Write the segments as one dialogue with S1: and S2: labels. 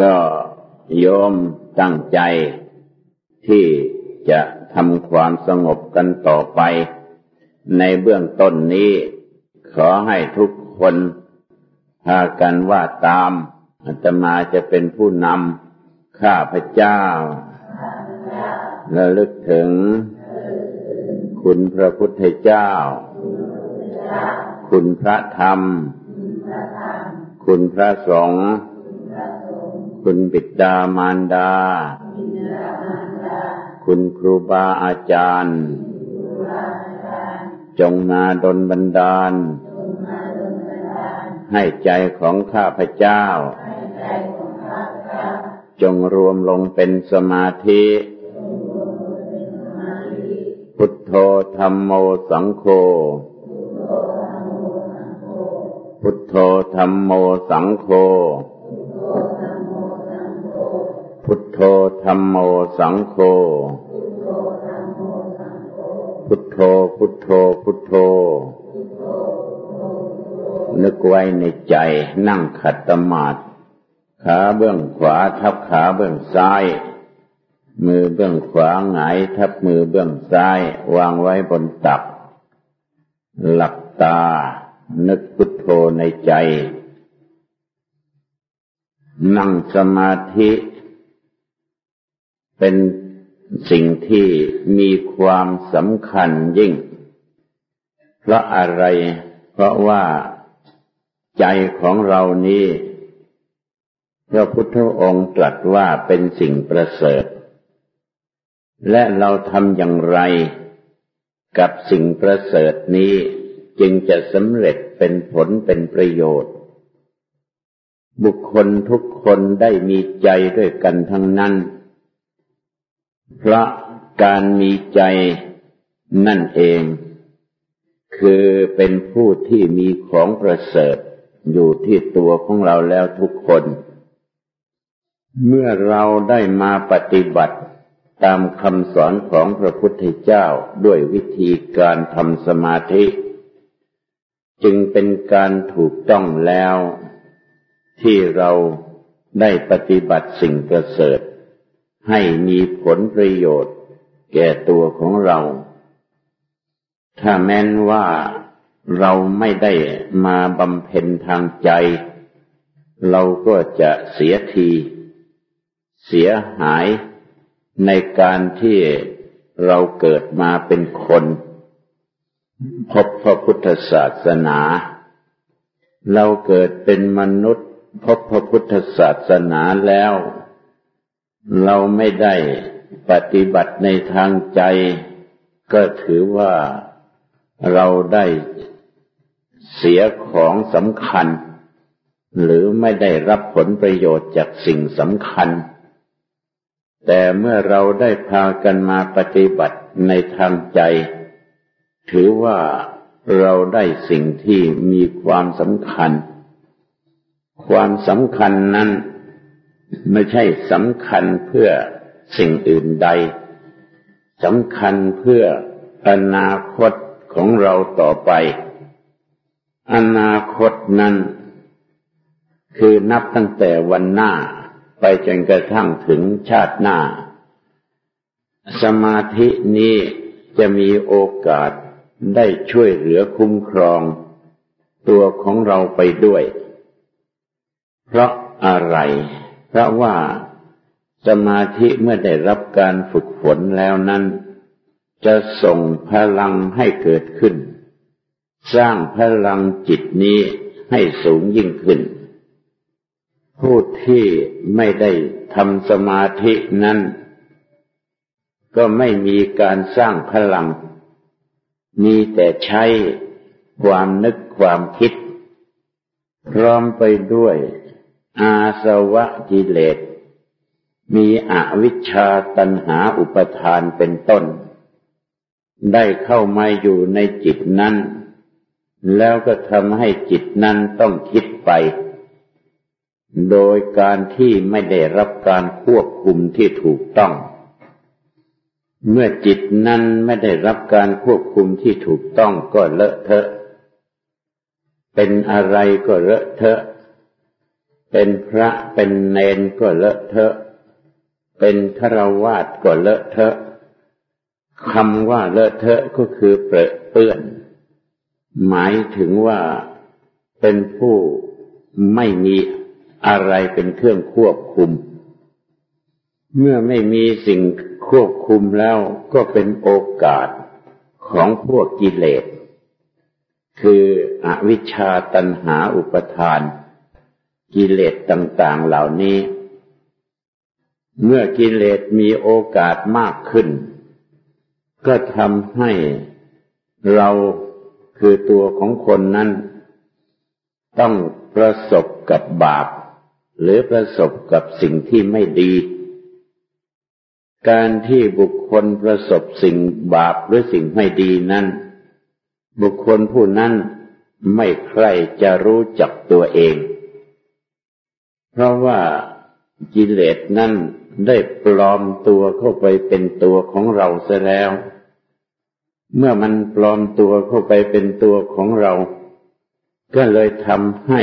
S1: ก็โยมตั้งใจ ที่จะทำความสงบกันต่อไป ในเบื้องต้นนี้ ขอให้ทุกคนพากันว่าตามอาตมาจะเป็นผู้นำข้าพเจ้าระลึกถึง คุณพระพุทธเจ้า คุณพระธรรม คุณพระสงฆ์ คุณบิดามารดา คุณครูบาอาจารย์ จงนาดลบันดาล ให้ใจของข้าพเจ้า จงรวมลงเป็นสมาธิ พุทโธธรรมโมสังโฆพุทโธธรรมโมสังโฆ พุทโธธรรมโมสังโฆ พุทโธพุทโธพุทโธ นึกไว้ในใจนั่งขัดสมาธิขาเบื้องขวาทับขาเบื้องซ้าย มือเบื้องขวาหงายทับมือเบื้องซ้าย วางไว้บนตัก หลับตา นึกพุทโธในใจ นั่งสมาธิ เป็นสิ่งที่มีความสำคัญยิ่ง เพราะอะไร เพราะว่าใจของเรานี้พระพุทธองค์ตรัสว่าเป็นสิ่งประเสริฐ และเราทำอย่างไรกับสิ่งประเสริฐนี้จึงจะสำเร็จเป็นผลเป็นประโยชน์ บุคคลทุกคนได้มีใจด้วยกันทั้งนั้น เพราะการมีใจนั่นเอง คือเป็นผู้ที่มีของประเสริฐอยู่ที่ตัวของเราแล้วทุกคน เมื่อเราได้มาปฏิบัติตามคำสอนของพระพุทธเจ้าด้วยวิธีการทำสมาธิ จึงเป็นการถูกต้องแล้ว ที่เราได้ปฏิบัติสิ่งประเสริฐ ให้มีผลประโยชน์แก่ตัวของเรา ถ้าแม้นว่าเราไม่ได้มาบำเพ็ญทางใจ เราก็จะเสียที เสียหายในการที่เราเกิดมาเป็นคน พบพระพุทธศาสนา เราเกิดเป็นมนุษย์ พบพระพุทธศาสนาแล้ว เราไม่ได้ปฏิบัติในทางใจ ก็ถือว่าเราได้เสียของสำคัญ หรือไม่ได้รับผลประโยชน์จากสิ่งสำคัญ แต่เมื่อเราได้พากันมาปฏิบัติในทางใจ ถือว่าเราได้สิ่งที่มีความสำคัญ ความสำคัญนั้น ไม่ใช่สำคัญเพื่อสิ่งอื่นใดสำคัญเพื่ออนาคตของเราต่อไป อนาคตนั้น คือนับตั้งแต่วันหน้าไปจนกระทั่งถึงชาติหน้า สมาธินี้จะมีโอกาสได้ช่วยเหลือคุ้มครอง ตัวของเราไปด้วย เพราะอะไร เพราะว่าสมาธิเมื่อได้รับการฝึกฝนแล้วนั้น จะส่งพลังให้เกิดขึ้น สร้างพลังจิตนี้ให้สูงยิ่งขึ้น ผู้ที่ไม่ได้ทำสมาธินั้น ก็ไม่มีการสร้างพลัง มีแต่ใช้ความนึกความคิด พร้อมไปด้วย อาสวะกิเลส มีอวิชชาตัณหาอุปทานเป็นต้น ได้เข้ามาอยู่ในจิตนั้น แล้วก็ทำให้จิตนั้นต้องคิดไป โดยการที่ไม่ได้รับการควบคุมที่ถูกต้อง เมื่อจิตนั้นไม่ได้รับการควบคุมที่ถูกต้องก็เลอะเทอะ เป็นอะไรก็เลอะเทอะ เป็นพระเป็นเนนก็เลอะเทอะ เป็นฆราวาสก็เลอะเทอะคำว่าเลอะเทอะก็คือเปรอะเปื้อน หมายถึงว่าเป็นผู้ไม่มีอะไรเป็นเครื่องควบคุม เมื่อไม่มีสิ่งควบคุมแล้วก็เป็นโอกาสของพวกกิเลส คืออวิชชาตันหาอุปทาน กิเลสต่าง ๆ เหล่านี้ เมื่อกิเลสมีโอกาสมากขึ้น ก็ทำให้เราคือตัวของคนนั้น ต้องประสบกับบาป หรือประสบกับสิ่งที่ไม่ดี การที่บุคคลประสบสิ่งบาปหรือสิ่งไม่ดีนั้น บุคคลผู้นั้นไม่ใครจะรู้จักตัวเอง เพราะว่ากิเลสนั้นได้ปลอมตัวเข้าไปเป็นตัวของเราเสียแล้ว เมื่อมันปลอมตัวเข้าไปเป็นตัวของเรา ก็เลยทำให้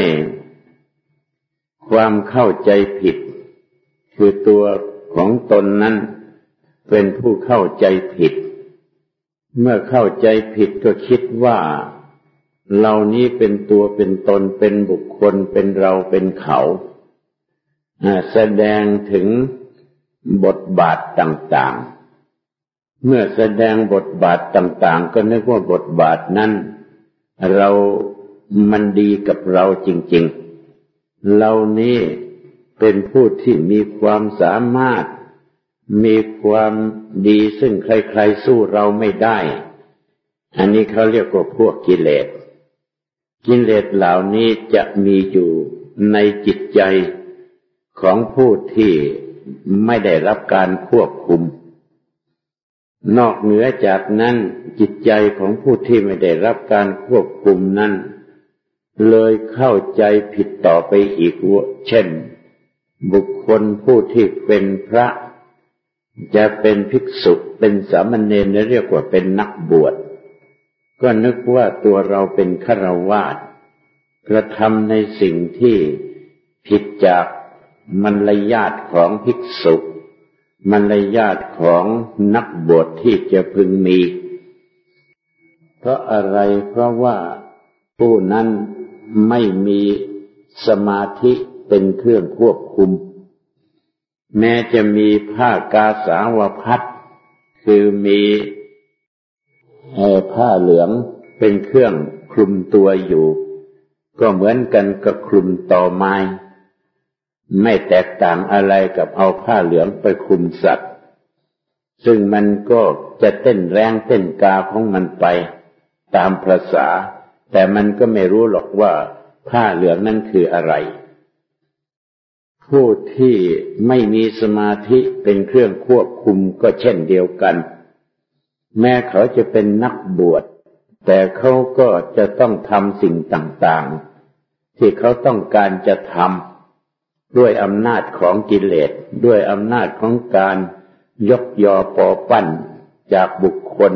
S1: ความเข้าใจผิด คือตัวของตนนั้น เป็นผู้เข้าใจผิด เมื่อเข้าใจผิดก็คิดว่าเหล่านี้เป็นตัวเป็นตนเป็นบุคคลเป็นเราเป็นเขา แสดงถึงบทบาทต่างๆ เมื่อแสดงบทบาทต่างๆ ก็นึกว่าบทบาทนั้น เรามันดีกับเราจริงๆ เรานี้เป็นผู้ที่มีความสามารถ มีความดีซึ่งใครๆสู้เราไม่ได้ อันนี้เขาเรียกว่าพวกกิเลส กิเลสเหล่านี้จะมีอยู่ในจิตใจ ของผู้ที่ไม่ได้รับการควบคุม นอกเหนือจากนั้นจิตใจของผู้ที่ไม่ได้รับการควบคุมนั้น เลยเข้าใจผิดต่อไปอีกว่าเช่น บุคคลผู้ที่เป็นพระ จะเป็นภิกษุเป็นสามเณรเรียกว่าเป็นนักบวช ก็นึกว่าตัวเราเป็นฆราวาสกระทำในสิ่งที่ผิดจาก มันลยาตของภิกษุ มันลยาตของนักบวชที่จะพึงมี เพราะอะไรเพราะว่าผู้นั้นไม่มีสมาธิเป็นเครื่องควบคุม แม้จะมีผ้ากาสาวพัดคือมีผ้าเหลืองเป็นเครื่องคลุมตัวอยู่ ก็เหมือนกันกับคลุมต่อไม้ ไม่แตกต่างอะไรกับเอาผ้าเหลืองไปคลุมสัตว์ ซึ่งมันก็จะเต้นแรงเต้นกาของมันไปตามภาษา แต่มันก็ไม่รู้หรอกว่าผ้าเหลืองนั้นคืออะไร ผู้ที่ไม่มีสมาธิเป็นเครื่องควบคุมก็เช่นเดียวกัน แม้เขาจะเป็นนักบวช แต่เขาก็จะต้องทำสิ่งต่างๆ ที่เขาต้องการจะทำ ด้วยอำนาจของกิเลส ด้วยอำนาจของการยกยอปอปั้นจากบุคคล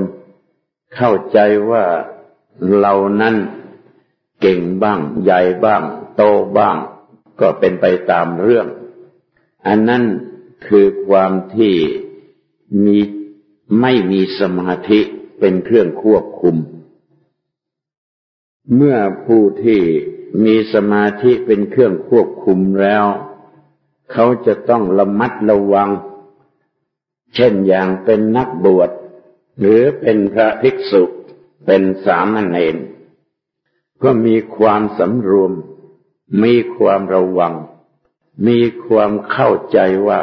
S1: เข้าใจว่าเรานั้นเก่งบ้าง ใหญ่บ้าง โตบ้าง ก็เป็นไปตามเรื่อง อันนั้นคือความที่มีไม่มีสมาธิเป็นเครื่องควบคุม เมื่อผู้ที่ มีสมาธิเป็นเครื่องควบคุมแล้ว เขาจะต้องระมัดระวัง เช่นอย่างเป็นนักบวช หรือเป็นพระภิกษุเป็นสามเณรก็มีความสำรวม มีความระวัง มีความเข้าใจว่า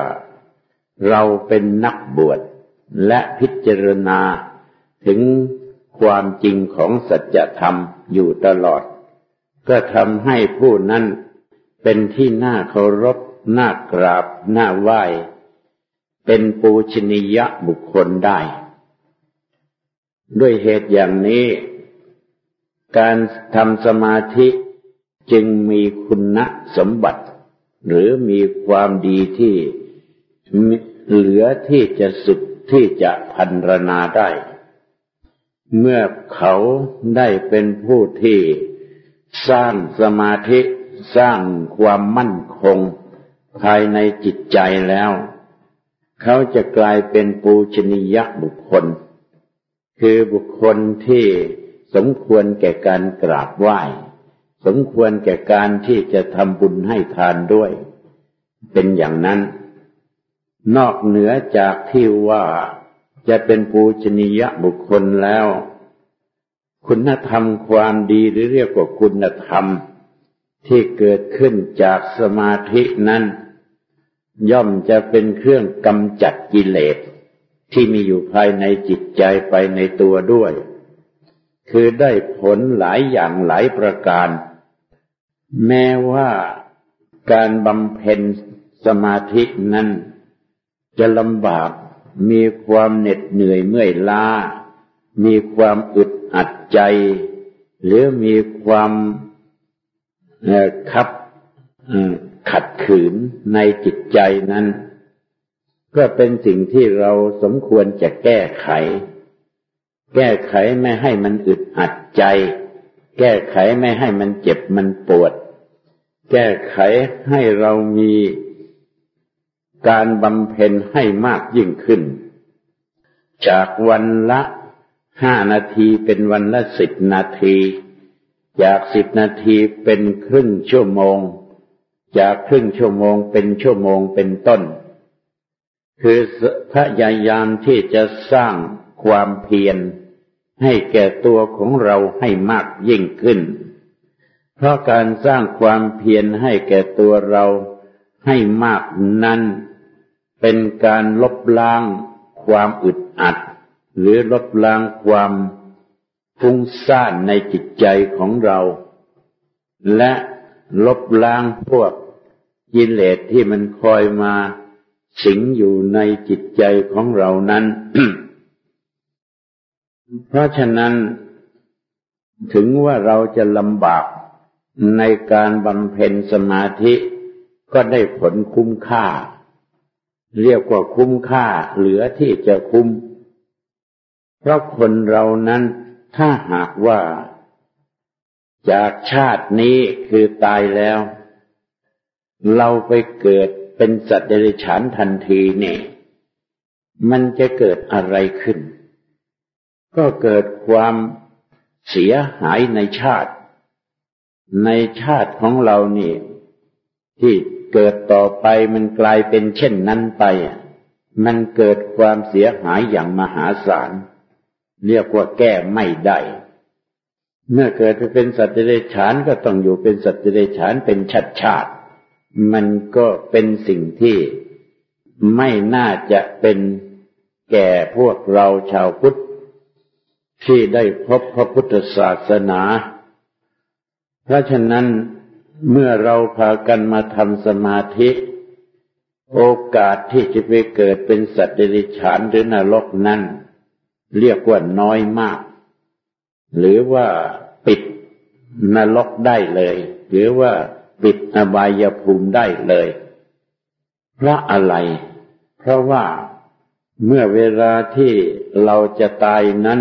S1: เราเป็นนักบวชและพิจารณาถึงความจริงของสัจธรรมอยู่ตลอด ก็ทำให้ผู้นั้นเป็นที่น่าเคารพน่ากราบน่าไหว้ เป็นปูชนียบุคคลได้ ด้วยเหตุอย่างนี้ การทำสมาธิจึงมีคุณสมบัติ หรือมีความดีที่เหลือที่จะสุดที่จะพันรนาได้ เมื่อเขาได้เป็นผู้ที่ สร้างสมาธิสร้างความมั่นคง ภายในจิตใจแล้ว เขาจะกลายเป็นปูชนียบุคคล คือบุคคลที่สมควรแก่การกราบไหว้ สมควรแก่การที่จะทำบุญให้ทานด้วย เป็นอย่างนั้น นอกเหนือจากที่ว่าจะเป็นปูชนียบุคคลแล้ว คุณธรรมความดีหรือเรียกว่าคุณธรรมที่เกิดขึ้นจากสมาธินั้น ย่อมจะเป็นเครื่องกำจัดกิเลสที่มีอยู่ภายในจิตใจไปในตัวด้วย คือได้ผลหลายอย่างหลายประการ แม้ว่าการบำเพ็ญสมาธินั้น จะลำบากมีความเหน็ดเหนื่อยเมื่อยล้า มีความอึด อัดใจ หรือมีความขับขัดขืนในจิตใจนั้น ก็เป็นสิ่งที่เราสมควรจะแก้ไข แก้ไขไม่ให้มันอึดอัดใจ แก้ไขไม่ให้มันเจ็บมันปวด แก้ไขให้เรามีการบำเพ็ญให้มากยิ่งขึ้น จากวันละ ห้านาทีเป็นวันละสิบนาที จากสิบนาทีเป็นครึ่งชั่วโมง จากครึ่งชั่วโมงเป็นชั่วโมงเป็นต้น คือพยายามที่จะสร้างความเพียรให้แก่ตัวของเราให้มากยิ่งขึ้น เพราะการสร้างความเพียรให้แก่ตัวเราให้มากนั้น เป็นการลบล้างความอึดอัด หรือลบล้างความฟุ้งซ่านในจิตใจของเรา และลบล้างพวกยิเลสที่มันคอยมาสิงอยู่ในจิตใจของเรานั้น เพราะฉะนั้น ถึงว่าเราจะลำบากในการบำเพ็ญสมาธิก็ได้ผลคุ้มค่า เรียกว่าคุ้มค่าเหลือที่จะคุ้ม เพราะคนเรานั้นถ้าหากว่าจากชาตินี้คือตายแล้ว เราไปเกิดเป็นสัตว์เดรัจฉานทันทีเนี่ยมันจะเกิดอะไรขึ้น ก็เกิดความเสียหายในชาติ ในชาติของเรานี่ ที่เกิดต่อไปมันกลายเป็นเช่นนั้นไป มันเกิดความเสียหายอย่างมหาศาล เรียกว่าแก้ไม่ได้ เมื่อเกิดไปเป็นสัตว์เดรัจฉานก็ต้องอยู่เป็นสัตว์เดรัจฉานเป็นชัดชาติ มันก็เป็นสิ่งที่ไม่น่าจะเป็นแก่พวกเราชาวพุทธ ที่ได้พบพระพุทธศาสนา เพราะฉะนั้นเมื่อเราพากันมาทำสมาธิ โอกาสที่จะไปเกิดเป็นสัตว์เดรัจฉานหรือนรกนั้น เรียกว่าน้อยมาก หรือว่าปิดนรกได้เลย หรือว่าปิดอบายภูมิได้เลยเพราะอะไร เพราะว่าเมื่อเวลาที่เราจะตายนั้น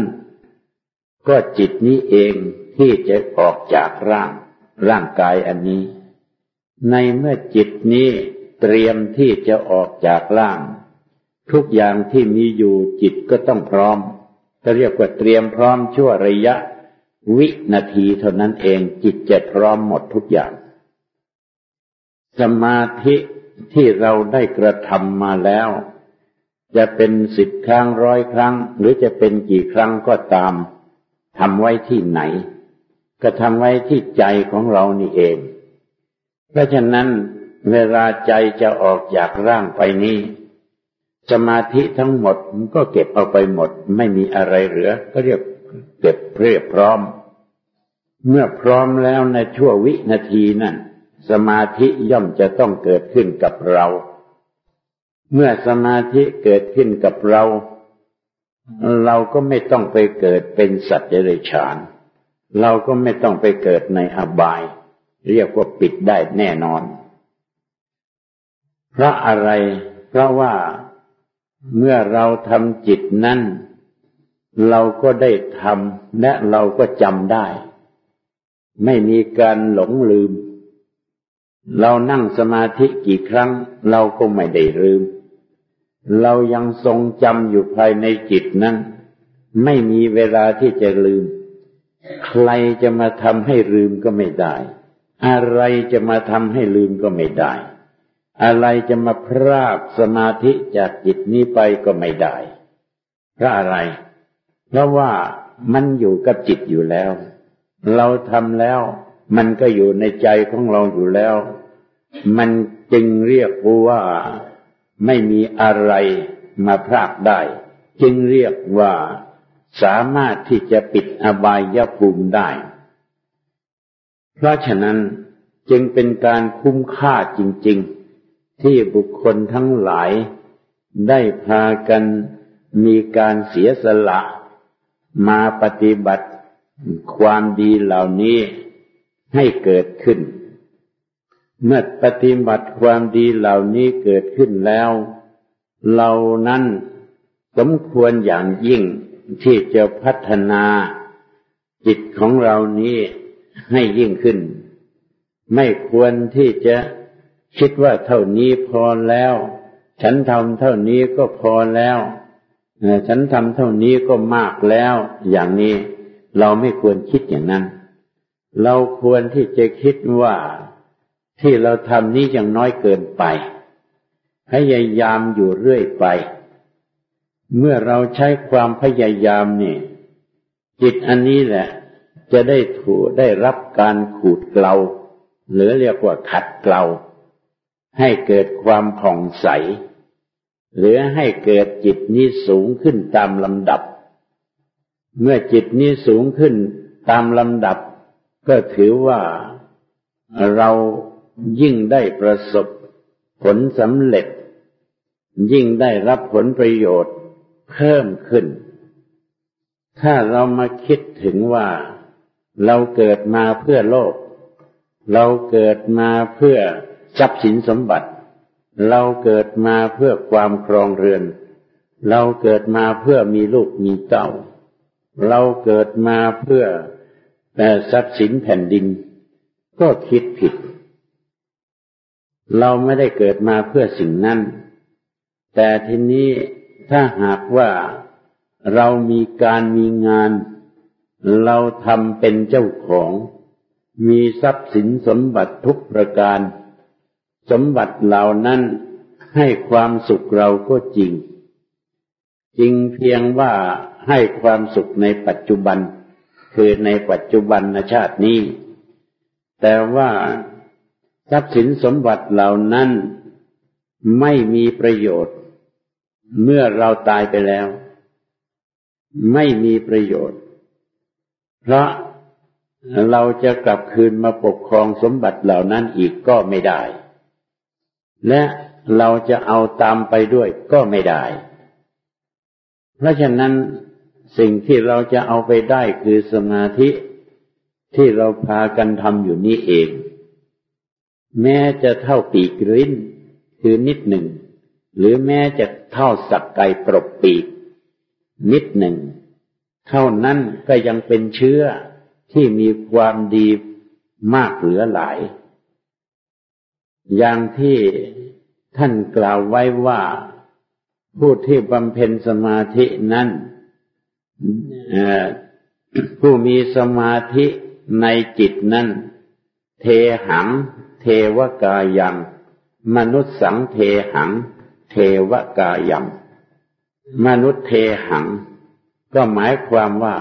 S1: ก็จิตนี้เองที่จะออกจากร่าง ร่างกายอันนี้ ในเมื่อจิตนี้เตรียมที่จะออกจากร่าง ทุกอย่างที่มีอยู่จิตก็ต้องพร้อม ก็เรียกว่าเตรียมพร้อมชั่วระยะ วินาทีเท่านั้นเองจิตจะพร้อมหมดทุกอย่าง สมาธิที่เราได้กระทำมาแล้ว จะเป็นสิบครั้งร้อยครั้ง หรือจะเป็นกี่ครั้งก็ตามทำไว้ที่ไหน ก็ทำไว้ที่ใจของเรานี่เอง เพราะฉะนั้นเวลาใจจะออกจากร่างไปนี้ สมาธิทั้งหมดมันก็เก็บเอาไปหมด ไม่มีอะไรเหลือ ก็เรียกเก็บเรียบพร้อม เมื่อพร้อมแล้วในชั่ววินาทีนั้นสมาธิย่อมจะต้องเกิดขึ้นกับเรา เมื่อสมาธิเกิดขึ้นกับเรา เราก็ไม่ต้องไปเกิดเป็นสัตว์เดรัจฉาน เราก็ไม่ต้องไปเกิดในอบาย เรียกว่าปิดได้แน่นอน เพราะอะไร เพราะว่า เมื่อเราทำจิตนั้น เราก็ได้ทำและเราก็จำได้ ไม่มีการหลงลืม เรานั่งสมาธิกี่ครั้ง เราก็ไม่ได้ลืม เรายังทรงจำอยู่ภายในจิตนั้น ไม่มีเวลาที่จะลืม ใครจะมาทำให้ลืมก็ไม่ได้ อะไรจะมาทำให้ลืมก็ไม่ได้ อะไรจะมาพรากสมาธิจากจิตนี้ไปก็ไม่ได้ เพราะอะไร เพราะว่ามันอยู่กับจิตอยู่แล้ว เราทำแล้ว มันก็อยู่ในใจของเราอยู่แล้ว มันจึงเรียกว่าไม่มีอะไรมาพรากได้ จึงเรียกว่าสามารถที่จะปิดอบายภูมิได้ เพราะฉะนั้นจึงเป็นการคุ้มค่าจริง ๆ ที่บุคคลทั้งหลาย ได้พากันมีการเสียสละ มาปฏิบัติความดีเหล่านี้ให้เกิดขึ้น เมื่อปฏิบัติความดีเหล่านี้เกิดขึ้นแล้วเรานั้นสมควรอย่างยิ่งที่จะพัฒนาจิตของเรานี้ให้ยิ่งขึ้น ไม่ควรที่จะ คิดว่าเท่านี้พอแล้ว ฉันทำเท่านี้ก็พอแล้วฉันทำเท่านี้ก็มากแล้ว อย่างนี้เราไม่ควรคิดอย่างนั้น เราควรที่จะคิดว่าที่เราทำนี้ยังน้อยเกินไป พยายามอยู่เรื่อยไป เมื่อเราใช้ความพยายามนี่ จิตอันนี้แหละ จะได้ถูได้รับการขูดเกลา หรือเรียกว่าขัดเกลา ให้เกิดความผ่องใส หรือให้เกิดจิตนี้สูงขึ้นตามลำดับ เมื่อจิตนี้สูงขึ้นตามลำดับ ก็ถือว่าเรายิ่งได้ประสบผลสำเร็จ ยิ่งได้รับผลประโยชน์เพิ่มขึ้น ถ้าเรามาคิดถึงว่าเราเกิดมาเพื่อโลก เราเกิดมาเพื่อ ทรัพย์สินสมบัติ เราเกิดมาเพื่อความครองเรือน เราเกิดมาเพื่อมีลูกมีเต้า เราเกิดมาเพื่อแต่ทรัพย์สินแผ่นดิน ก็คิดผิด เราไม่ได้เกิดมาเพื่อสิ่งนั้น แต่ทีนี้ถ้าหากว่าเรามีการมีงาน เราทำเป็นเจ้าของ มีทรัพย์สินสมบัติทุกประการ สมบัติเหล่านั้นให้ความสุขเราก็จริง จริงเพียงว่าให้ความสุขในปัจจุบัน คือในปัจจุบันชาตินี้ แต่ว่าทรัพย์สินสมบัติเหล่านั้นไม่มีประโยชน์ เมื่อเราตายไปแล้ว ไม่มีประโยชน์ เพราะเราจะกลับคืนมาปกครองสมบัติเหล่านั้นอีกก็ไม่ได้ และเราจะเอาตามไปด้วยก็ไม่ได้ เพราะฉะนั้นสิ่งที่เราจะเอาไปได้คือสมาธิที่เราพากันทำอยู่นี้เอง แม้จะเท่าปีกริ้นคือนิดหนึ่ง หรือแม้จะเท่าสักไก่ปรบปีก นิดหนึ่ง เท่านั้นก็ยังเป็นเชื้อที่มีความดีมากเหลือหลาย อย่างที่ท่านกล่าวไว้ว่า ผู้ที่บำเพ็ญสมาธินั้นผู้มีสมาธิในจิตนั้น เทหัง เทวกายัง มนุษย์สังเทหัง เทวกายัง มนุษย์เทหัง ก็หมายความว่า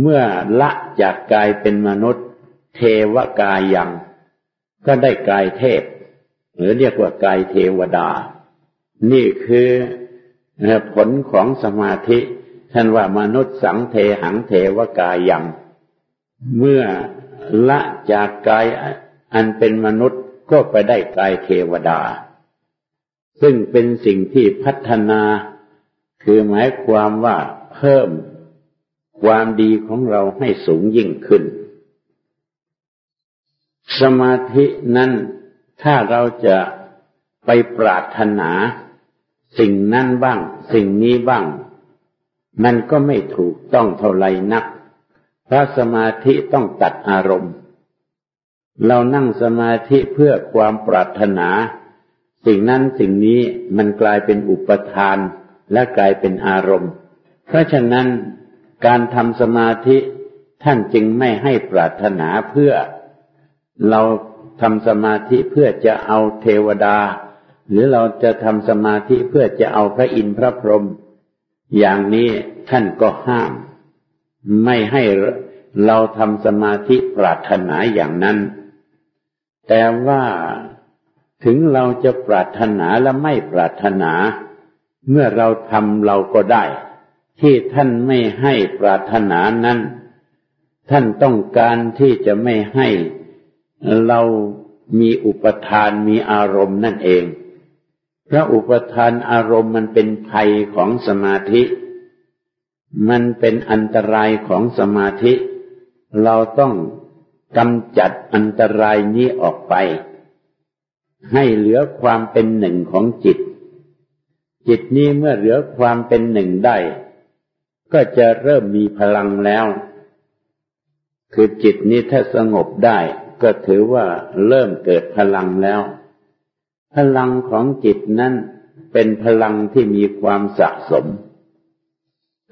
S1: เมื่อละจากกายเป็นมนุษย์ เทวกายัง ก็ได้กายเทพ หรือเรียกว่ากายเทวดา นี่คือผลของสมาธิ ท่านว่ามนุษย์สังเทหังเทวกายัง เมื่อละจากกายอันเป็นมนุษย์ก็ไปได้กายเทวดา ซึ่งเป็นสิ่งที่พัฒนา คือหมายความว่าเพิ่มความดีของเราให้สูงยิ่งขึ้น สมาธินั้นถ้าเราจะไปปรารถนา สิ่งนั้นบ้าง สิ่งนี้บ้าง มันก็ไม่ถูกต้องเท่าไรนัก เพราะสมาธิต้องตัดอารมณ์ เรานั่งสมาธิเพื่อความปรารถนา สิ่งนั้นสิ่งนี้มันกลายเป็นอุปทานและกลายเป็นอารมณ์ เพราะฉะนั้นการทำสมาธิท่านจึงไม่ให้ปรารถนาเพื่อ เราทำสมาธิเพื่อจะเอาเทวดา หรือเราจะทำสมาธิเพื่อจะเอาพระอินทร์พระพรหมอย่างนี้ท่านก็ห้าม ไม่ให้เราทำสมาธิปรารถนาอย่างนั้น แต่ว่าถึงเราจะปรารถนาและไม่ปรารถนา เมื่อเราทำเราก็ได้ ที่ท่านไม่ให้ปรารถนานั้น ท่านต้องการที่จะไม่ให้ เรามีอุปทานมีอารมณ์นั่นเอง พระอุปทานอารมณ์มันเป็นภัยของสมาธิ มันเป็นอันตรายของสมาธิ เราต้องกำจัดอันตรายนี้ออกไป ให้เหลือความเป็นหนึ่งของจิต จิตนี้เมื่อเหลือความเป็นหนึ่งได้ ก็จะเริ่มมีพลังแล้ว คือจิตนี้ถ้าสงบได้ ก็ถือว่าเริ่มเกิดพลังแล้ว พลังของจิตนั้นเป็นพลังที่มีความสะสม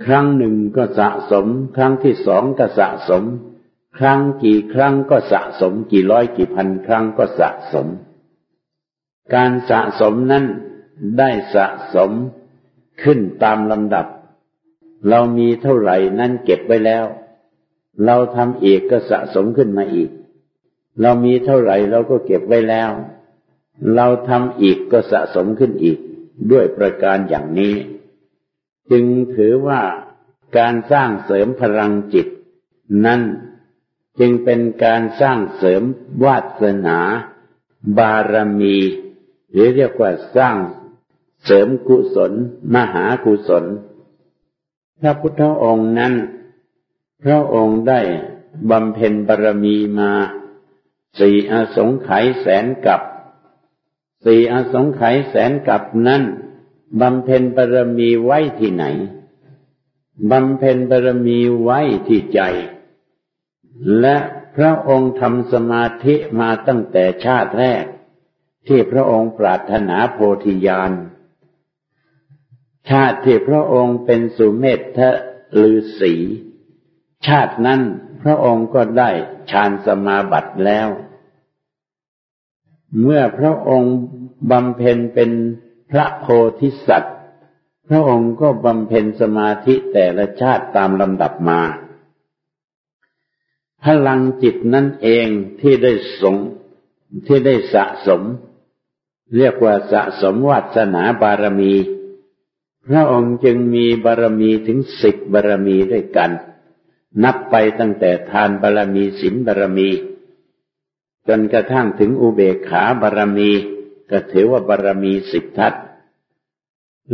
S1: ครั้งหนึ่งก็สะสม ครั้งที่สองก็สะสม ครั้งกี่ครั้งก็สะสม กี่ร้อยกี่พันครั้งก็สะสม การสะสมนั้นได้สะสมขึ้นตามลำดับ เรามีเท่าไหร่นั้นเก็บไว้แล้ว เราทำอีกก็สะสมขึ้นมาอีก เรามีเท่าไหร่เราก็เก็บไว้แล้ว เราทำอีกก็สะสมขึ้นอีกด้วยประการอย่างนี้ จึงถือว่าการสร้างเสริมพลังจิต นั้นจึงเป็นการสร้างเสริมวาสนา บารมี หรือเรียกว่าสร้างเสริมกุศล มหากุศล พระพุทธองค์นั้น พระองค์ได้บำเพ็ญบารมีมา สี่อสงไขยแสนกับสี่อสงไขยแสนกับนั้นบำเพ็ญบารมีไว้ที่ไหน บำเพ็ญบารมีไว้ที่ใจ และพระองค์ทำสมาธิมาตั้งแต่ชาติแรก ที่พระองค์ปรารถนาโพธิญาณ ชาติที่พระองค์เป็นสุเมธทะลือสี ชาตินั้น พระองค์ก็ได้ฌานสมาบัติแล้ว เมื่อพระองค์บำเพ็ญเป็นพระโพธิสัตว์ พระองค์ก็บำเพ็ญสมาธิแต่ละชาติตามลำดับมา พลังจิตนั่นเองที่ได้สงที่ได้สะสม เรียกว่าสะสมวัสนาบารมี พระองค์จึงมีบารมีถึงสิบบารมีด้วยกัน นับไปตั้งแต่ทานบารรมีศีลบารรมี จนกระทั่งถึงอุเบกขาบารรมีก็ถือว่าบารรมีสิบทัศ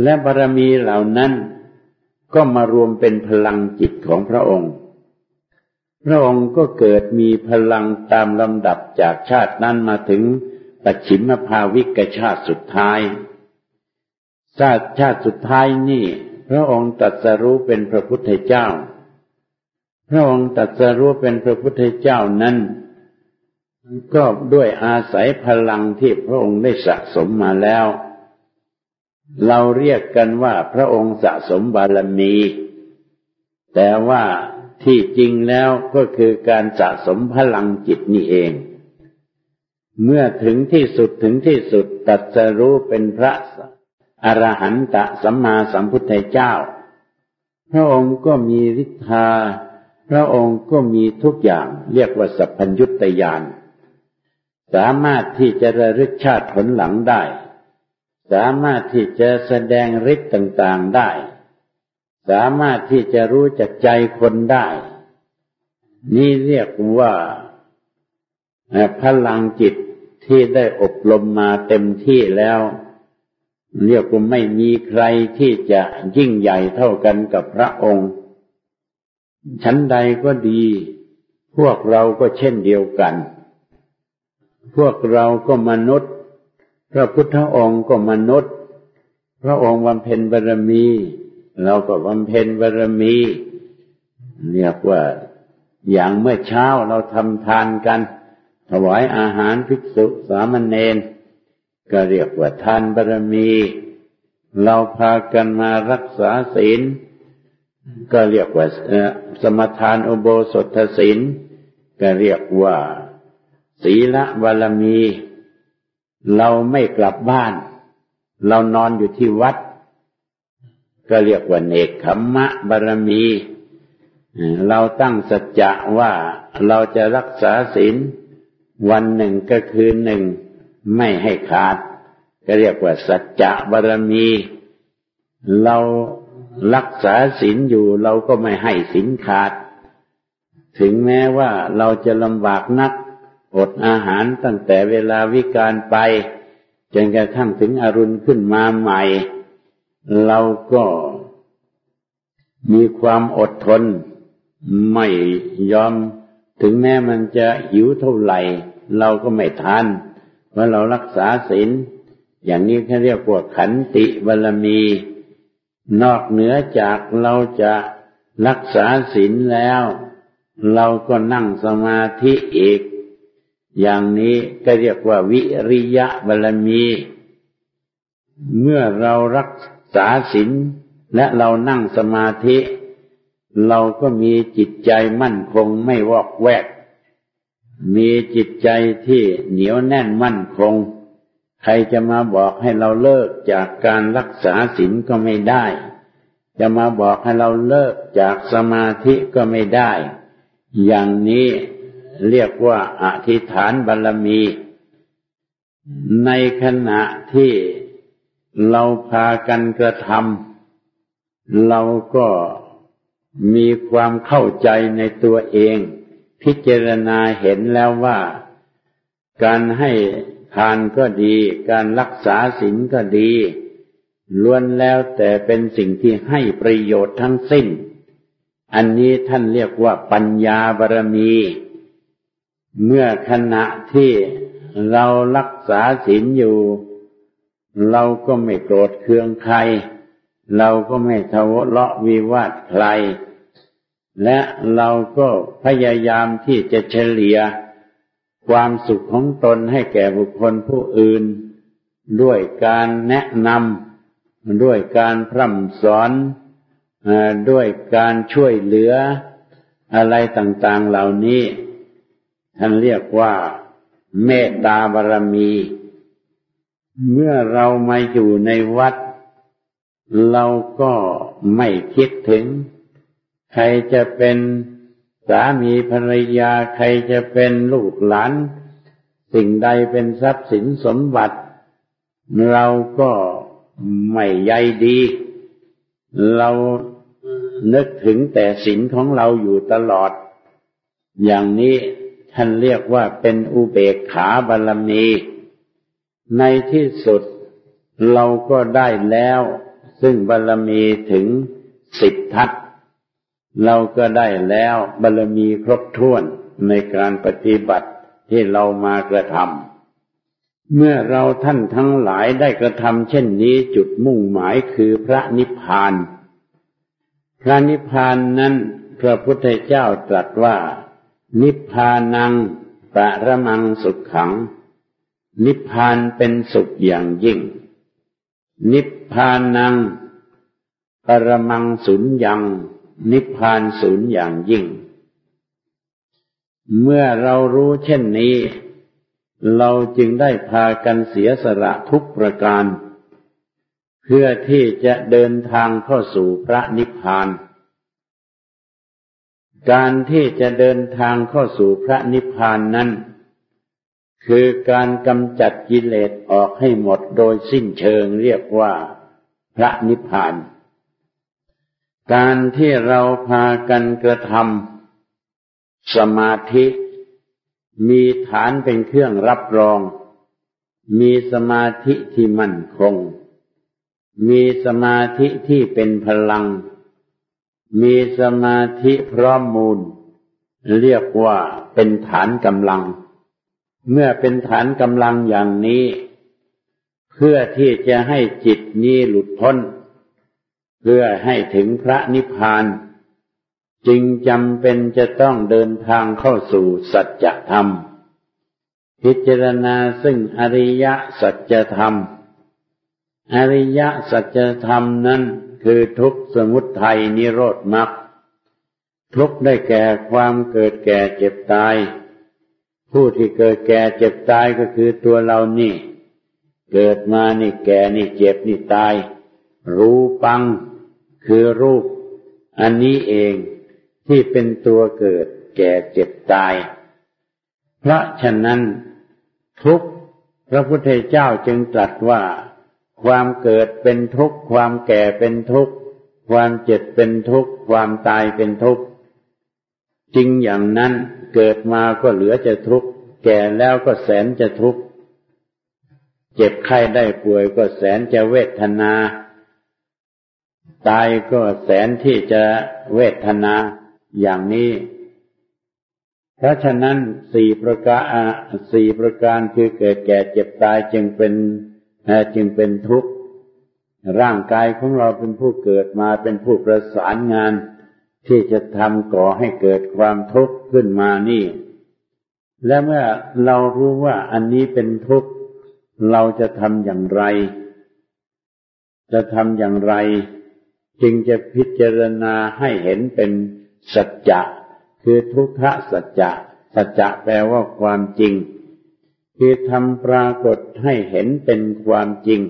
S1: และบารรมีเหล่านั้นก็มารวมเป็นพลังจิตของพระองค์ พระองค์ก็เกิดมีพลังตามลำดับจากชาตินั้นมาถึงปัจฉิมภาวิกชาติสุดท้าย ชาติชาติสุดท้ายนี่ พระองค์ตรัสรู้เป็นพระพุทธเจ้า พระองค์ตรัสรู้เป็นพระพุทธเจ้านั้นก็ด้วยอาศัยพลังที่พระองค์ได้สะสมมาแล้ว เราเรียกกันว่าพระองค์สะสมบารมี แต่ว่าที่จริงแล้วก็คือการสะสมพลังจิตนี่เอง เมื่อถึงที่สุดถึงที่สุดตัดสรู้เป็นพระอรหันตสัมมาสัมพุทธเจ้า พระองค์ก็มีฤทธา พระองค์ก็มีทุกอย่างเรียกว่าสัพพัญญุตยาน สามารถที่จะระลึกชาติผลหลังได้ สามารถที่จะแสดงฤทธิ์ต่างๆได้ สามารถที่จะรู้จักใจคนได้ นี่เรียกว่าพลังจิตที่ได้อบรมมาเต็มที่แล้ว เรียกว่าไม่มีใครที่จะยิ่งใหญ่เท่ากันกับพระองค์ ชั้นใดก็ดี พวกเราก็เช่นเดียวกัน พวกเราก็มนุษย์ พระพุทธองค์ก็มนุษย์ พระองค์บำเพ็ญบารมี เราก็บำเพ็ญบารมี เรียกว่าอย่างเมื่อเช้าเราทำทานกัน ถวายอาหารภิกษุสามเณรก็เรียกว่าทานบารมี เราพากันมารักษาศีล ก็เรียกว่าสมทานอุโบสถศีลก็เรียกว่าศีละบารมี เราไม่กลับบ้าน เรานอนอยู่ที่วัด ก็เรียกว่าเนกขมมะบารมี เราตั้งสัจจะว่าเราจะรักษาศีลวันหนึ่งก็คืนหนึ่งไม่ให้ขาด ก็เรียกว่าสัจจะบารมี เรา รักษาศีลอยู่เราก็ไม่ให้ศีลขาด ถึงแม้ว่าเราจะลำบากนัก อดอาหารตั้งแต่เวลาวิการไป จนกระทั่งถึงอรุณขึ้นมาใหม่ เราก็มีความอดทน ไม่ยอม ถึงแม้มันจะหิวเท่าไหร่ เราก็ไม่ทานเพราะเรารักษาศีลอย่างนี้เขาเรียกว่าขันติบารมี นอกเหนือจากเราจะรักษาศีลแล้ว เราก็นั่งสมาธิอีก อย่างนี้ก็เรียกว่าวิริยะบารมี เมื่อเรารักษาศีลและเรานั่งสมาธิ เราก็มีจิตใจมั่นคงไม่วอกแวก มีจิตใจที่เหนียวแน่นมั่นคง ใครจะมาบอกให้เราเลิกจากการรักษาศีลก็ไม่ได้ จะมาบอกให้เราเลิกจากสมาธิก็ไม่ได้ อย่างนี้เรียกว่าอธิษฐานบารรมี ในขณะที่เราพากันกระทำเราก็มีความเข้าใจในตัวเอง พิจารณาเห็นแล้วว่า การให้ ทานก็ดี การรักษาศีลก็ดีล้วนแล้วแต่เป็นสิ่งที่ให้ประโยชน์ทั้งสิ้น อันนี้ท่านเรียกว่าปัญญาบารมี เมื่อขณะที่เรารักษาศีลอยู่ เราก็ไม่โกรธเคืองใคร เราก็ไม่ทะเลาะวิวาทใคร และเราก็พยายามที่จะเฉลี่ย ความสุขของตนให้แก่บุคคลผู้อื่น ด้วยการแนะนำด้วยการพร่ำสอนด้วยการช่วยเหลืออะไรต่างๆเหล่านี้ ท่านเรียกว่าเมตตาบารมี เมื่อเรามาอยู่ในวัด เราก็ไม่คิดถึง ใครจะเป็น สามีภรรยาใครจะเป็นลูกหลาน สิ่งใดเป็นทรัพย์สินสมบัติ เราก็ไม่ใยดี เรานึกถึงแต่สินของเราอยู่ตลอด อย่างนี้ท่านเรียกว่าเป็นอุเบกขาบารมี ในที่สุดเราก็ได้แล้ว ซึ่งบารมีถึงสิบทัศ เราก็ได้แล้วบารมีครบถ้วนในการปฏิบัติที่เรามากระทำเมื่อเราท่านทั้งหลายได้กระทำเช่นนี้จุดมุ่งหมายคือพระนิพพาน พระนิพพานนั้นพระพุทธเจ้าตรัสว่า นิพพานังปะระมังสุขขัง นิพพานเป็นสุขอย่างยิ่ง นิพพานังปรมังสุญญัง นิพพานศูนย์อย่างยิ่ง เมื่อเรารู้เช่นนี้ เราจึงได้พากันเสียสละทุกประการ เพื่อที่จะเดินทางเข้าสู่พระนิพพาน การที่จะเดินทางเข้าสู่พระนิพพานนั้น คือการกำจัดกิเลสออกให้หมดโดยสิ้นเชิงเรียกว่าพระนิพพาน การที่เราพากันกระทำสมาธิ มีฐานเป็นเครื่องรับรอง มีสมาธิที่มั่นคง มีสมาธิที่เป็นพลัง มีสมาธิพร้อมมูล เรียกว่าเป็นฐานกำลัง เมื่อเป็นฐานกำลังอย่างนี้ เพื่อที่จะให้จิตนี้หลุดพ้น พื่อให้ถึงพระนิพพาน จึงจำเป็นจะต้องเดินทางเข้าสู่สัจธรรม พิจารณาซึ่งอริยสัจธรรม อริยสัจธรรมนั้นคือทุกสมุทัยนิโรธมรรคทุกได้แก่ความเกิดแก่เจ็บตาย ผู้ที่เกิดแก่เจ็บตายก็คือตัวเรานี่ เกิดมานี่แก่นี่เจ็บนี่ตายรู้ปัง คือรูป อันนี้เองที่เป็นตัวเกิดแก่เจ็บตาย เพราะฉะนั้นทุกพระพุทธเจ้าจึงตรัสว่า ความเกิดเป็นทุกข์ ความแก่เป็นทุกข์ ความเจ็บเป็นทุกข์ ความตายเป็นทุกข์จริงอย่างนั้นเกิดมาก็เหลือจะทุกข์ แก่แล้วก็แสนจะทุกข์ เจ็บไข้ได้ป่วยก็แสนจะเวทนา ตายก็แสนที่จะเวทนาอย่างนี้ เพราะฉะนั้นสี่ประการสี่ประการคือเกิดแก่เจ็บตายจึงเป็นจึงเป็นทุกข์ ร่างกายของเราเป็นผู้เกิดมาเป็นผู้ประสานงาน ที่จะทำก่อให้เกิดความทุกข์ขึ้นมานี่ และเมื่อเรารู้ว่าอันนี้เป็นทุกข์ เราจะทำอย่างไร จะทำอย่างไร จึงจะพิจารณาให้เห็นเป็นสัจจะคือทุกขสัจจะสัจจะแปลว่าความจริง คือทำปรากฏให้เห็นเป็นความจริง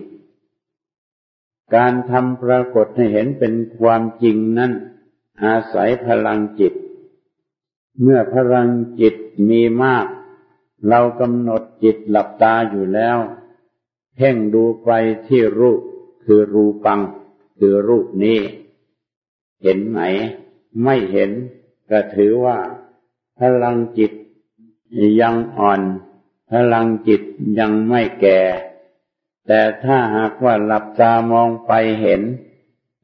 S1: การทำปรากฏให้เห็นเป็นความจริงนั้น อาศัยพลังจิต เมื่อพลังจิตมีมาก เรากำหนดจิตหลับตาอยู่แล้ว เพ่งดูไปที่รูปคือรูปัง คือรูปนี้ เห็นไหม ไม่เห็น ก็ถือว่า พลังจิตยังอ่อน พลังจิตยังไม่แก่ แต่ถ้าหากว่าหลับตามองไปเห็น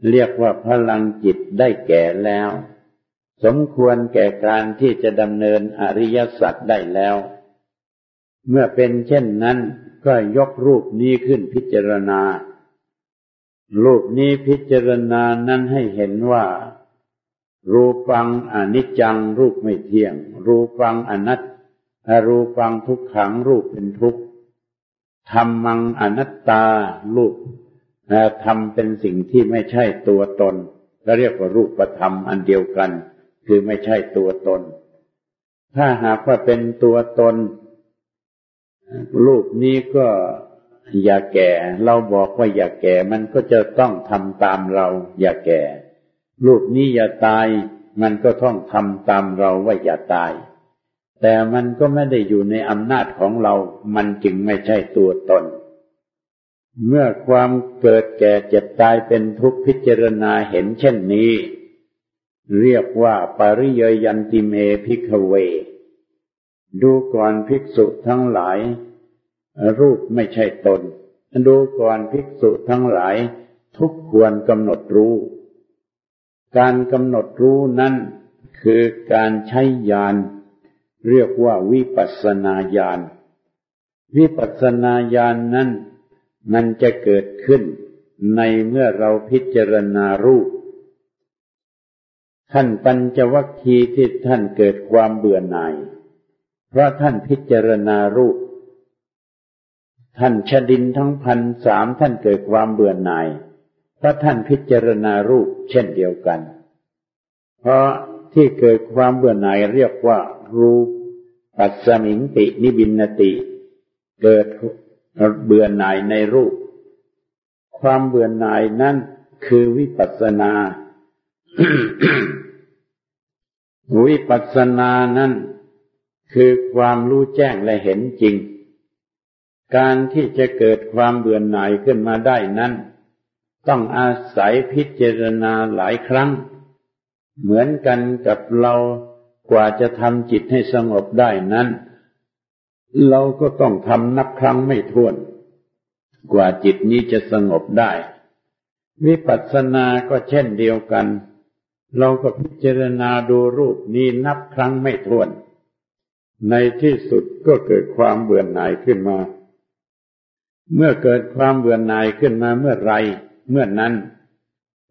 S1: เรียกว่าพลังจิตได้แก่แล้ว สมควรแก่การที่จะดำเนินอริยสัจได้แล้ว เมื่อเป็นเช่นนั้นก็ยกรูปนี้ขึ้นพิจารณา รูปนี้พิจารณานั้นให้เห็นว่า รูปังอนิจจังรูปไม่เที่ยง รูปังอนัตรูปังทุกขังรูปเป็นทุกข์ธรรมังอนัตตารูปธรรมเป็นสิ่งที่ไม่ใช่ตัวตนก็เรียกว่ารูปธรรมอันเดียวกัน คือไม่ใช่ตัวตน ถ้าหากว่าเป็นตัวตนรูปนี้ก็ อย่าแก่ เราบอกว่าอย่าแก่ มันก็จะต้องทำตามเรา อย่าแก่ ลูกนี้อย่าตาย มันก็ต้องทำตามเราว่าอย่าตาย แต่มันก็ไม่ได้อยู่ในอำนาจของเรา มันจึงไม่ใช่ตัวตน เมื่อความเกิดแก่เจ็บตายเป็นทุกข์พิจารณาเห็นเช่นนี้ เรียกว่าปริยยันติเมพิกเว ดูก่อนภิกษุทั้งหลาย รูปไม่ใช่ตนดูก่อนภิกษุทั้งหลาย ทุกควรกำหนดรู้ การกำหนดรู้นั้นคือการใช้ญาณเรียกว่าวิปัสนาญาณวิปัสนาญาณนนั้นมันจะเกิดขึ้นในเมื่อเราพิจารณารูปท่านปัญจวัคคีย์ที่ท่านเกิดความเบื่อหน่าย เพราะท่านพิจารณารูป ท่านชดินทั้งพันสามท่านเกิดความเบื่อหน่ายเพราะท่านพิจารณารูปเช่นเดียวกัน เพราะที่เกิดความเบื่อหน่ายเรียกว่า รูปปัสมิงตินิบินติ เกิดเบื่อหน่ายในรูป ความเบื่อหน่ายนั่นคือวิปัสนาวิปัสนานั้นคือความรู้แจ้งและเห็นจริง การที่จะเกิดความเบื่อหน่ายขึ้นมาได้นั้น ต้องอาศัยพิจารณาหลายครั้ง เหมือนกันกับเรากว่าจะทำจิตให้สงบได้นั้น เราก็ต้องทำนับครั้งไม่ถ้วน กว่าจิตนี้จะสงบได้ วิปัสสนาก็เช่นเดียวกัน เราก็พิจารณาดูรูปนี้นับครั้งไม่ถ้วน ในที่สุดก็เกิดความเบื่อหน่ายขึ้นมา เมื่อเกิดความเบื่อหน่ายขึ้นมาเมื่อไรเมื่อนนั้น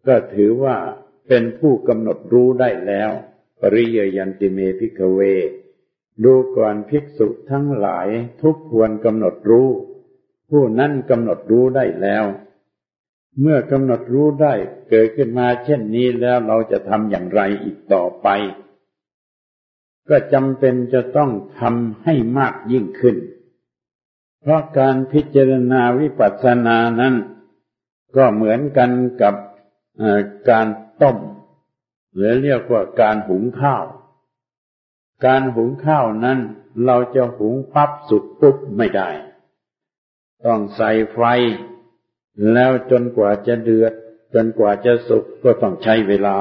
S1: ก็ถือว่าเป็นผู้กำหนดรู้ได้แล้ว ปริยยันติเมพิกเว ดูก่อนภิกษุทั้งหลายทุกควรกำหนดรู้ ผู้นั้นกำหนดรู้ได้แล้ว เมื่อกำหนดรู้ได้เกิดขึ้นมาเช่นนี้แล้วเราจะทำอย่างไรอีกต่อไป ก็จำเป็นจะต้องทำให้มากยิ่งขึ้น เพราะการพิจารณาวิปัสสนานั้น ก็เหมือนกันกับการต้มหรือเรียกว่าการหุงข้าว การหุงข้าวนั้น เราจะหุงปั๊บสุกปุ๊บไม่ได้ ต้องใส่ไฟ แล้วจนกว่าจะเดือด จนกว่าจะสุกก็ต้องใช้เวลา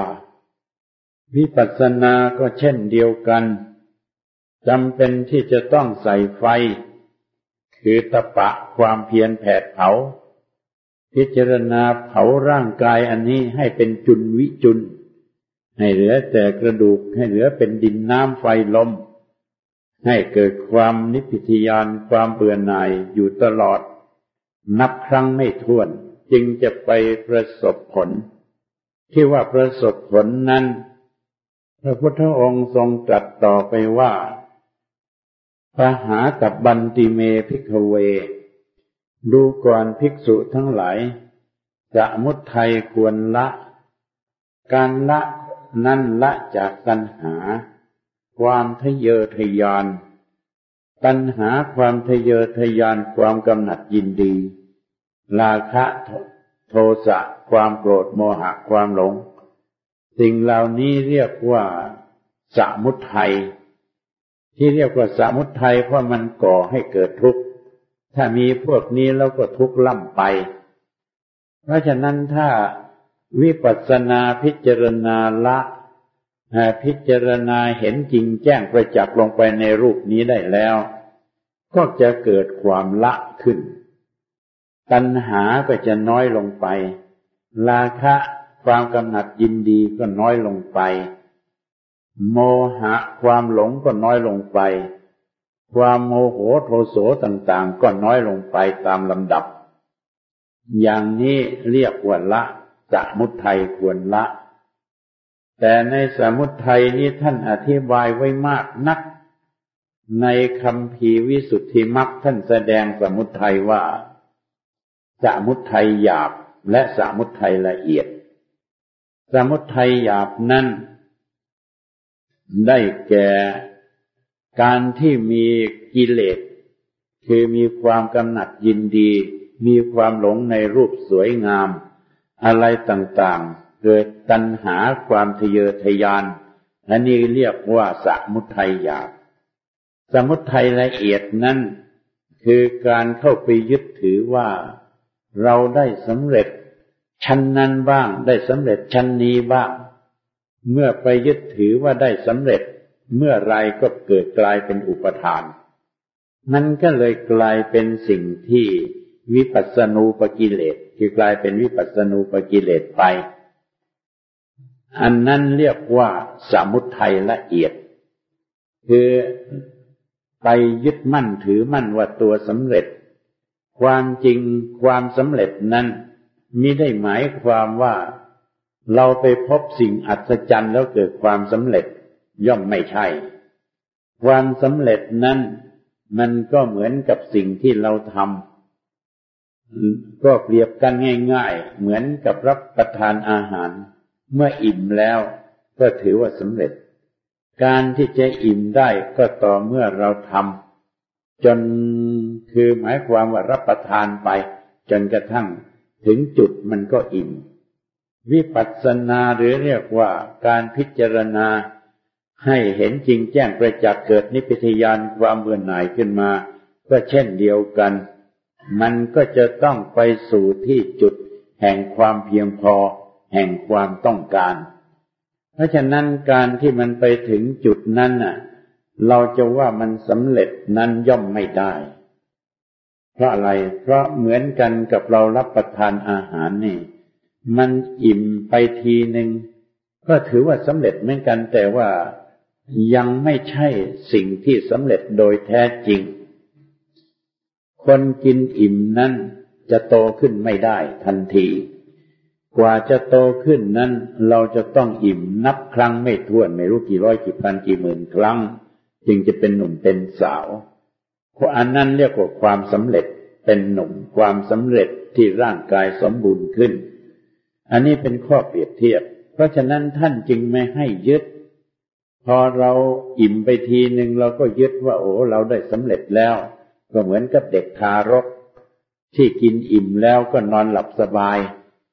S1: วิปัสสนาก็เช่นเดียวกันจำเป็นที่จะต้องใส่ไฟ คือตะปะความเพียรแผดเผา พิจารณาเผาร่างกายอันนี้ให้เป็นจุนวิจุน ให้เหลือแต่กระดูกให้เหลือเป็นดินน้ำไฟลม ให้เกิดความนิพพิทยานความเบื่อหน่ายอยู่ตลอด นับครั้งไม่ถ้วนจึงจะไปประสบผล ที่ว่าประสบผลนั้น พระพุทธองค์ทรงตรัสต่อไปว่า พระหากับบันติเมพิกเว ดูก่อนภิกษุทั้งหลายจะมุตไทยควรละ การละนั่นละจากตัณหา ความทะเยอทะยาน ตัณหาความทะเยอทะยานความกำหนัดยินดี ราคะโทสะความโกรธโมหะความหลง สิ่งเหล่านี้เรียกว่าสมุทัย ที่เรียกว่าสมุทัยเพราะมันก่อให้เกิดทุกข์ถ้ามีพวกนี้แล้วก็ทุกข์ล่ำไป เพราะฉะนั้นถ้าวิปัสสนาพิจารณาละพิจารณาเห็นจริงแจ้งประจักษ์ลงไปในรูปนี้ได้แล้ว ก็จะเกิดความละขึ้น ตัณหาก็จะน้อยลงไป ราคะความกำหนัดยินดีก็น้อยลงไป โมหะความหลงก็น้อยลงไป ความโมโหโทโสต่างๆ ก็น้อยลงไปตามลำดับ อย่างนี้เรียกว่าละสมุทัยควรละ แต่ในสมุทัยนี้ท่านอธิบายไว้มากนัก ในคำพีวิสุทธิมักท่านแสดงสมุทัยว่าสมุทัยหยาบและสมุทัยละเอียด สมุทัยหยาบนั้น ได้แก่การที่มีกิเลสคือมีความกำหนัดยินดี มีความหลงในรูปสวยงาม อะไรต่างๆ เกิดตัณหาความทะเยอทะยานอันนี้เรียกว่าสมุทัยหยาบสมุทัยละเอียดนั้นคือการเข้าไปยึดถือว่าเราได้สำเร็จชั้นนั้นบ้าง ได้สำเร็จชั้นนี้บ้าง เมื่อไปยึดถือว่าได้สำเร็จ เมื่อไรก็เกิดกลายเป็นอุปทาน มันก็เลยกลายเป็นสิ่งที่วิปัสสนูปกิเลสคือกลายเป็นวิปัสสนูปกิเลสไป อันนั้นเรียกว่าสมุทัยละเอียด คือไปยึดมั่นถือมั่นว่าตัวสำเร็จ ความจริงความสำเร็จนั้นมิได้หมายความว่า เราไปพบสิ่งอัศจรรย์แล้วเกิดความสำเร็จย่อมไม่ใช่ ความสำเร็จนั้นมันก็เหมือนกับสิ่งที่เราทำก็เปรียบกันง่าย ๆ เหมือนกับรับประทานอาหาร เมื่ออิ่มแล้วก็ถือว่าสำเร็จ การที่จะอิ่มได้ก็ต่อเมื่อเราทำจนคือหมายความว่ารับประทานไป จนกระทั่งถึงจุดมันก็อิ่ม วิปัสสนาหรือเรียกว่าการพิจารณาให้เห็นจริงแจ้งประจักษ์เกิดนิพพยานความเบื่อหน่ายขึ้นมา ก็เช่นเดียวกัน มันก็จะต้องไปสู่ที่จุดแห่งความเพียงพอ แห่งความต้องการ เพราะฉะนั้นการที่มันไปถึงจุดนั้นน่ะ เราจะว่ามันสำเร็จนั้นย่อมไม่ได้ เพราะอะไร เพราะเหมือนกันกับเรารับประทานอาหารนี่ มันอิ่มไปทีหนึ่งก็ถือว่าสำเร็จเหมือนกัน แต่ว่ายังไม่ใช่สิ่งที่สำเร็จโดยแท้จริง คนกินอิ่มนั้นจะโตขึ้นไม่ได้ทันที กว่าจะโตขึ้นนั้น เราจะต้องอิ่มนับครั้งไม่ถ้วนไม่รู้กี่ร้อยกี่พันกี่หมื่นครั้ง จึงจะเป็นหนุ่มเป็นสาวอันนั้นเรียกว่าความสำเร็จเป็นหนุ่มความสำเร็จที่ร่างกายสมบูรณ์ขึ้น อันนี้เป็นข้อเปรียบเทียบ เพราะฉะนั้นท่านจึงไม่ให้ยึด พอเราอิ่มไปทีหนึ่งเราก็ยึดว่า โอ้เราได้สำเร็จแล้ว ก็เหมือนกับเด็กทารก ที่กินอิ่มแล้วก็นอนหลับสบาย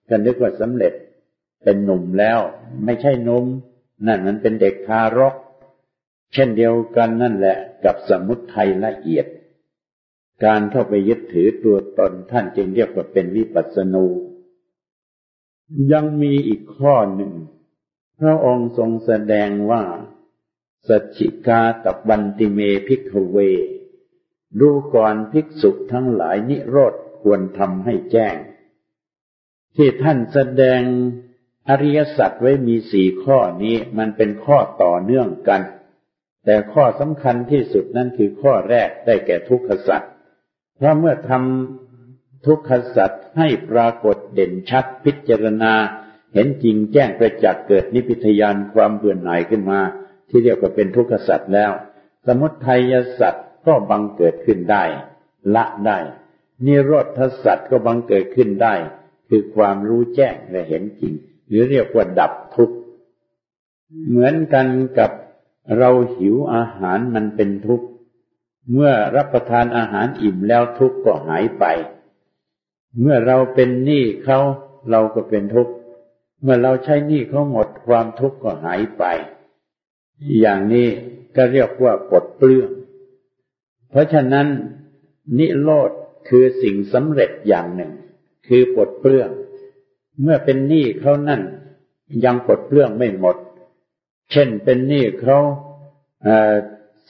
S1: ก็นึกว่าสำเร็จเป็นหนุ่มแล้ว ไม่ใช่นมนั่นมันเป็นเด็กทารก เช่นเดียวกันนั่นแหละ กับสมุทัยละเอียด การเข้าไปยึดถือตัวตนท่านจึงเรียกว่าเป็นวิปัสสนู ยังมีอีกข้อหนึ่ง พระองค์ทรงแสดงว่า สัจจิกาตบันติเมพิกเว ดูก่อนภิกษุทั้งหลายนิโรธควรทำให้แจ้ง ที่ท่านแสดงอริยสัจไว้มีสี่ข้อนี้มันเป็นข้อต่อเนื่องกัน แต่ข้อสำคัญที่สุดนั่นคือข้อแรกได้แก่ทุกขสัจเพราะเมื่อทำ ทุกขสัจให้ปรากฏเด่นชัดพิจารณา เห็นจริงแจ้งประจักษ์เกิดนิพิทยานความเบื่อหน่ายขึ้นมา ที่เรียกว่าเป็นทุกขสัจแล้ว สมุทัยสัจก็บังเกิดขึ้นได้ ละได้นิโรธสัจก็บังเกิดขึ้นได้ คือความรู้แจ้งและเห็นจริง หรือเรียกว่าดับทุกข์เหมือนกันกับเราหิวอาหารมันเป็นทุกข์ เมื่อรับประทานอาหารอิ่มแล้วทุกข์ก็หายไป เมื่อเราเป็นหนี้เขาเราก็เป็นทุกข์ เมื่อเราใช้หนี้เขาหมดความทุกข์ก็หายไป อย่างนี้ก็เรียกว่าปลดเปลื้อง เพราะฉะนั้น นิโรธคือสิ่งสำเร็จอย่างหนึ่ง คือปลดเปลื้อง เมื่อเป็นหนี้เขานั่น ยังปลดเปลื้องไม่หมด เช่นเป็นหนี้เขา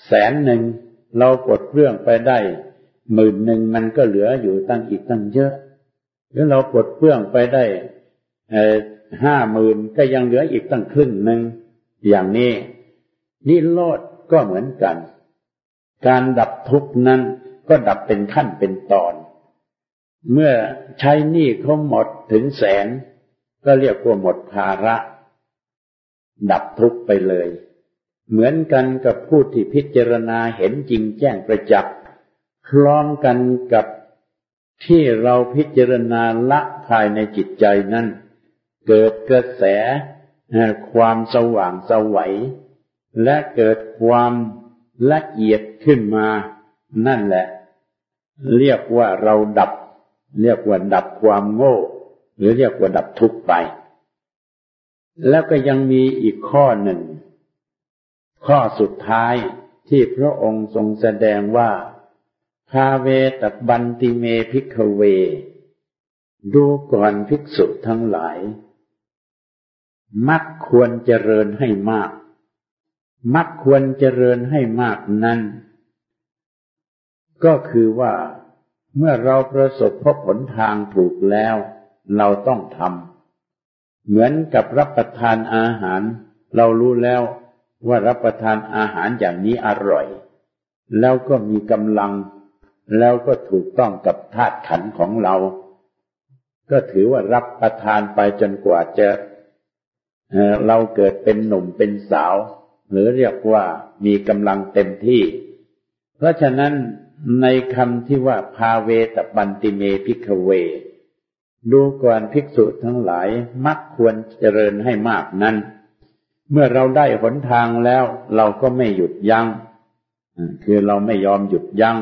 S1: แสนหนึ่งเราปลดเปลื้องไปได้หมื่นหนึ่งมันก็เหลืออยู่ตั้งอีกตั้งเยอะ หรือเราปลดเปลื้องไปได้ห้าหมื่นก็ยังเหลืออีกตั้งครึ่งหนึ่งอย่างนี้นิโรธก็เหมือนกัน การดับทุกนั้นก็ดับเป็นขั้นเป็นตอน เมื่อใช้หนี้เขาหมดถึงแสน ก็เรียกว่าหมดภาระ ดับทุกข์ไปเลย เหมือนกันกับผู้ที่พิจารณาเห็นจริงแจ้งประจักษ์พร้อมกันกับ ที่เราพิจารณาละภายในจิตใจนั้น เกิดกระแสความสว่างสวัย และเกิดความละเอียดขึ้นมานั่นแหละ เรียกว่าเราดับ เรียกว่าดับความโง่ หรือเรียกว่าดับทุกข์ไป แล้วก็ยังมีอีกข้อหนึ่ง ข้อสุดท้ายที่พระองค์ทรงแสดงว่า คาเวตบันติเมพิกเว ดูก่อนภิกษุทั้งหลาย มักควรเจริญให้มาก มักควรเจริญให้มากนั้น ก็คือว่าเมื่อเราประสบพบผลทางถูกแล้ว เราต้องทำเหมือนกับรับประทานอาหาร เรารู้แล้วว่ารับประทานอาหารอย่างนี้อร่อย แล้วก็มีกำลัง แล้วก็ถูกต้องกับธาตุขันของเรา ก็ถือว่ารับประทานไปจนกว่าจะเราเกิดเป็นหนุ่มเป็นสาว หรือเรียกว่ามีกำลังเต็มที่ เพราะฉะนั้นในคำที่ว่าพาเวตบันติเมพิกเว ดูก่อนภิกษุทั้งหลายมักควรเจริญให้มากนั้น เมื่อเราได้หนทางแล้ว เราก็ไม่หยุดยัง้งคือเราไม่ยอมหยุดยัง้ง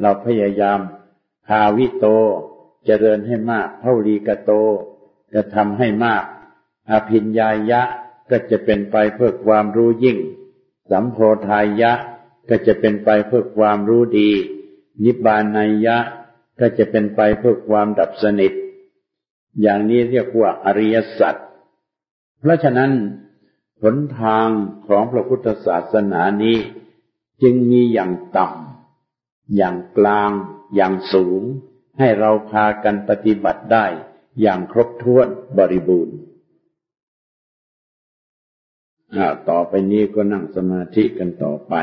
S1: เราพยายามพาวิโตเจริญให้มากเท่ารีกโตจะทำให้มาก อภิญญายะก็จะเป็นไปเพื่อความรู้ยิ่ง สัมโพธายะก็จะเป็นไปเพื่อความรู้ดี นิบานนยะก็จะเป็นไปเพื่อความดับสนิท อย่างนี้เรียกว่าอริยสัจ เพราะฉะนั้นหนทางของพระพุทธศาสนานี้จึงมีอย่างต่ำ อย่างกลาง อย่างสูง ให้เราพากันปฏิบัติได้อย่างครบถ้วนบริบูรณ์ต่อไปนี้ก็นั่งสมาธิกันต่อไป